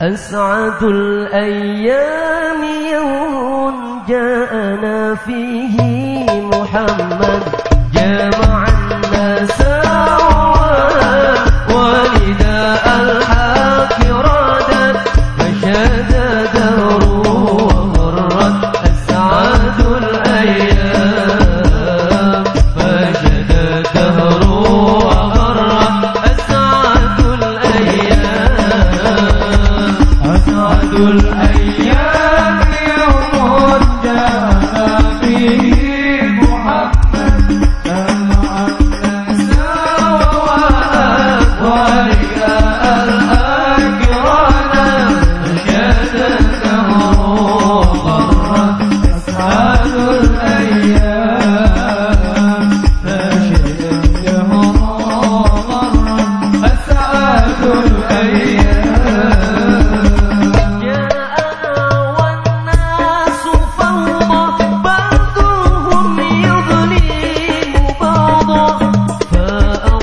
أسعد الأيام يوم جاءنا فيه محمد. You.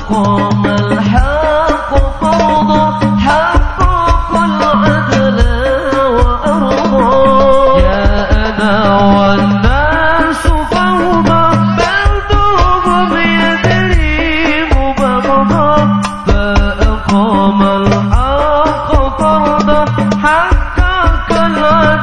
حقكم الحق فرضه حقكم العدل وأرضه يا أنا والناس قوما بلدهم يدريم بغضا فأقام الحق فرضه حقك العدل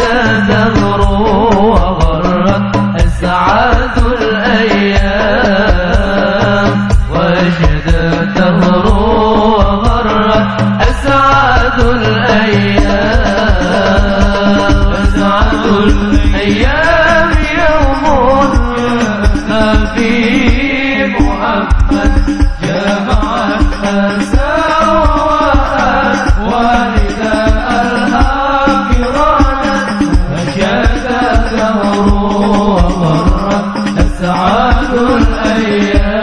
الدهر وغرت أسعد أسعد الأيام. أسعد الأيام محمد. الأيام.